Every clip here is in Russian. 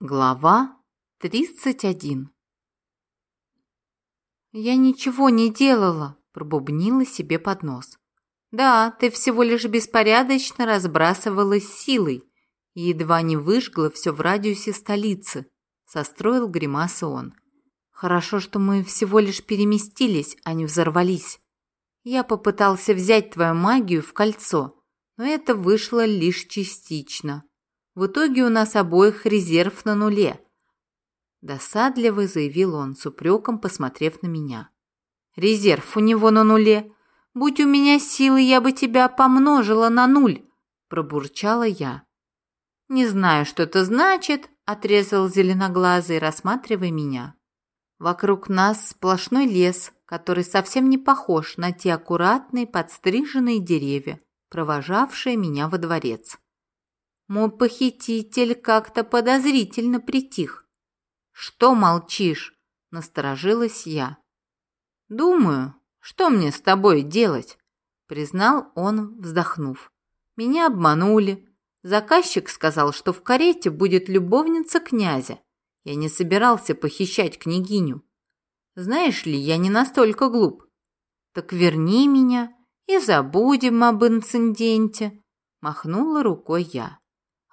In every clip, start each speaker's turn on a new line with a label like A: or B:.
A: Глава 31 «Я ничего не делала», – пробубнила себе под нос. «Да, ты всего лишь беспорядочно разбрасывалась силой и едва не выжгла все в радиусе столицы», – состроил гримасы он. «Хорошо, что мы всего лишь переместились, а не взорвались. Я попытался взять твою магию в кольцо, но это вышло лишь частично. В итоге у нас обоих резерв на нуле. Досадливо заявил он, с упреком посмотрев на меня. Резерв у него на нуле. Будь у меня силы, я бы тебя помножила на нуль, пробурчала я. Не знаю, что это значит, отрезал зеленоглазый, рассматривая меня. Вокруг нас сплошной лес, который совсем не похож на те аккуратные подстриженные деревья, провожавшие меня во дворец. Мой похититель как-то подозрительно притих. «Что молчишь?» – насторожилась я. «Думаю, что мне с тобой делать?» – признал он, вздохнув. «Меня обманули. Заказчик сказал, что в карете будет любовница князя. Я не собирался похищать княгиню. Знаешь ли, я не настолько глуп. Так верни меня и забудем об инциденте», – махнула рукой я.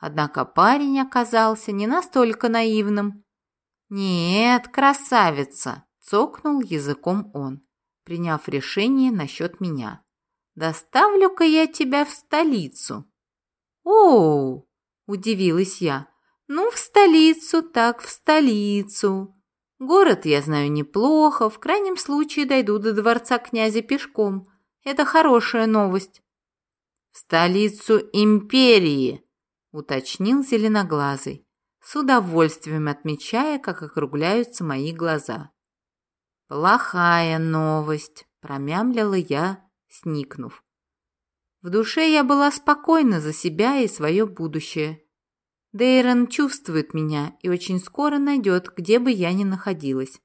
A: Однако парень оказался не настолько наивным. «Нет, красавица!» – цокнул языком он, приняв решение насчет меня. «Доставлю-ка я тебя в столицу». «Оу!» – удивилась я. «Ну, в столицу, так в столицу. Город я знаю неплохо, в крайнем случае дойду до дворца князя пешком. Это хорошая новость». «В столицу империи!» Уточнил зеленоглазый, с удовольствием отмечая, как округляются мои глаза. «Плохая новость», – промямлила я, сникнув. В душе я была спокойна за себя и свое будущее. Дейрон чувствует меня и очень скоро найдет, где бы я ни находилась.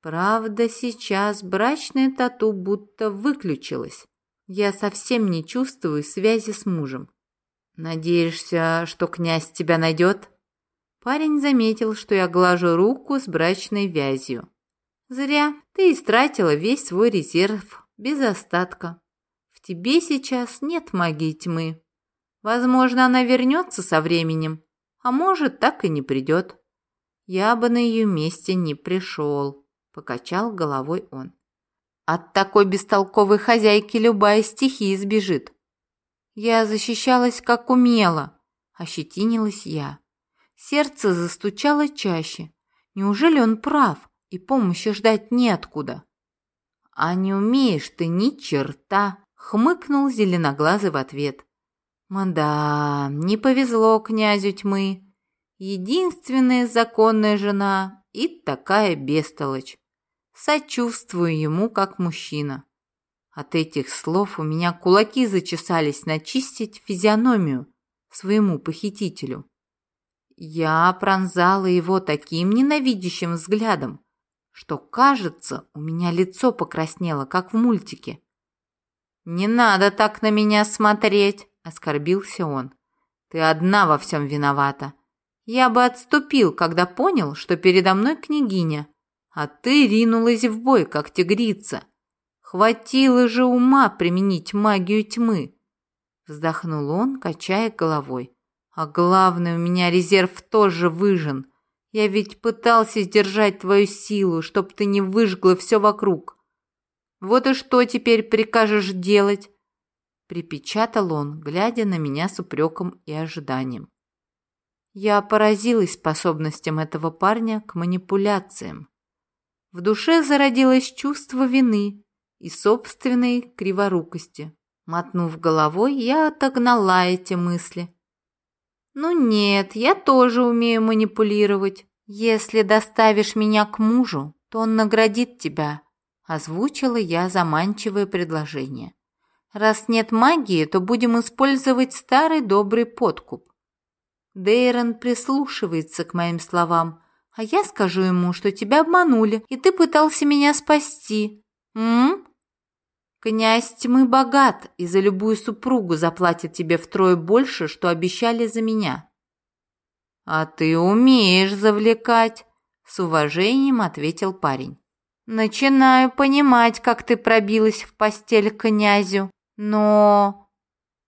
A: Правда, сейчас брачная тату будто выключилась. Я совсем не чувствую связи с мужем. «Надеешься, что князь тебя найдет?» Парень заметил, что я глажу руку с брачной вязью. «Зря. Ты истратила весь свой резерв, без остатка. В тебе сейчас нет магии тьмы. Возможно, она вернется со временем, а может, так и не придет. Я бы на ее месте не пришел», — покачал головой он. «От такой бестолковой хозяйки любая стихия сбежит. Я защищалась как умела, ощетинилась я. Сердце застучало чаще. Неужели он прав, и помощи ждать неоткуда? А не умеешь ты ни черта, хмыкнул зеленоглазый в ответ. Мда, не повезло князю тьмы. Единственная законная жена и такая бестолочь. Сочувствую ему как мужчина. От этих слов у меня кулаки зачесались начистить физиономию своему похитителю. Я пронзала его таким ненавидящим взглядом, что, кажется, у меня лицо покраснело, как в мультике. «Не надо так на меня смотреть!» – оскорбился он. «Ты одна во всем виновата. Я бы отступил, когда понял, что передо мной княгиня, а ты ринулась в бой, как тигрица. Хватило же ума применить магию тьмы. Вздохнул он, качая головой. А главное, у меня резерв тоже выжен. Я ведь пытался сдержать твою силу, чтоб ты не выжгла все вокруг. Вот и что теперь прикажешь делать? Припечатал он, глядя на меня с упреком и ожиданием. Я поразилась способностям этого парня к манипуляциям. В душе зародилось чувство вины, и собственной криворукости. Мотнув головой, я отогнала эти мысли. «Ну нет, я тоже умею манипулировать. Если доставишь меня к мужу, то он наградит тебя», – озвучила я заманчивое предложение. «Раз нет магии, то будем использовать старый добрый подкуп». Дейрон прислушивается к моим словам, а я скажу ему, что тебя обманули, и ты пытался меня спасти. М? Князь тьмы богат, и за любую супругу заплатит тебе втрое больше, что обещали за меня. «А ты умеешь завлекать», — с уважением ответил парень. «Начинаю понимать, как ты пробилась в постель к князю, но...»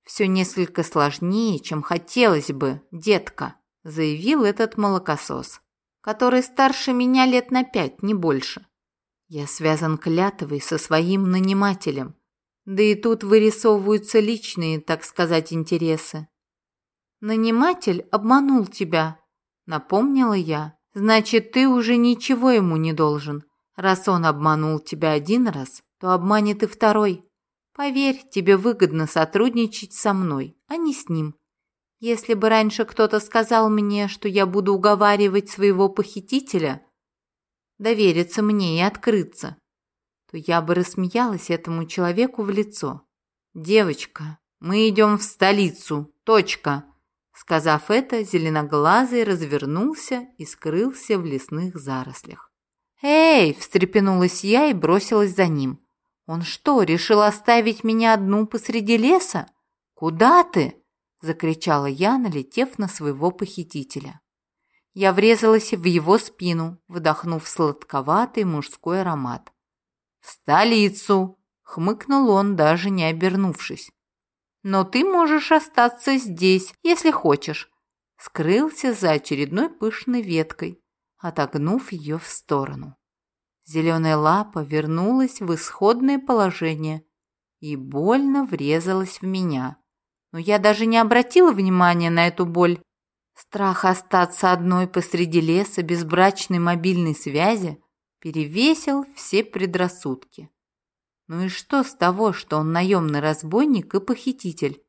A: «Все несколько сложнее, чем хотелось бы, детка», — заявил этот молокосос, который старше меня лет на пять, не больше. Я связан клятвой со своим нанимателем, да и тут вырисовываются личные, так сказать, интересы. Наниматель обманул тебя, напомнила я. Значит, ты уже ничего ему не должен. Раз он обманул тебя один раз, то обманет и второй. Поверь, тебе выгодно сотрудничать со мной, а не с ним. Если бы раньше кто-то сказал мне, что я буду уговаривать своего похитителя довериться мне и открыться, то я бы рассмеялась этому человеку в лицо. «Девочка, мы идем в столицу. Точка!» Сказав это, зеленоглазый развернулся и скрылся в лесных зарослях. «Эй!» – встрепенулась я и бросилась за ним. «Он что, решил оставить меня одну посреди леса? Куда ты?» – закричала я, налетев на своего похитителя. Я врезалась в его спину, вдохнув сладковатый мужской аромат. «В столицу!» — хмыкнул он, даже не обернувшись. «Но ты можешь остаться здесь, если хочешь», — скрылся за очередной пышной веткой, отогнув ее в сторону. Зеленая лапа вернулась в исходное положение и больно врезалась в меня. Но я даже не обратила внимания на эту боль. Страх остаться одной посреди леса без брачной мобильной связи перевесил все предрассудки. Ну и что с того, что он наемный разбойник и похититель?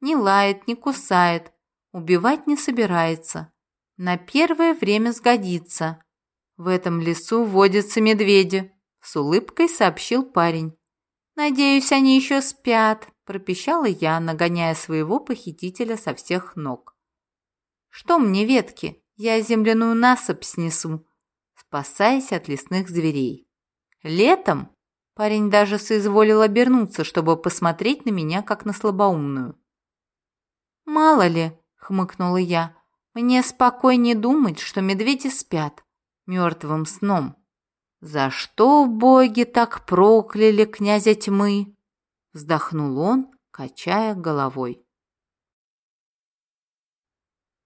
A: Не лает, не кусает, убивать не собирается. На первое время сгодится. В этом лесу водятся медведи, с улыбкой сообщил парень. Надеюсь, они еще спят, пропищала я, нагоняя своего похитителя со всех ног. Что мне ветки? Я земляную насыпь снесу, спасаясь от лесных зверей. Летом парень даже соизволил обернуться, чтобы посмотреть на меня, как на слабоумную. «Мало ли», — хмыкнула я, — «мне спокойнее думать, что медведи спят мертвым сном». «За что боги так прокляли князя тьмы?» Вздохнул он, качая головой.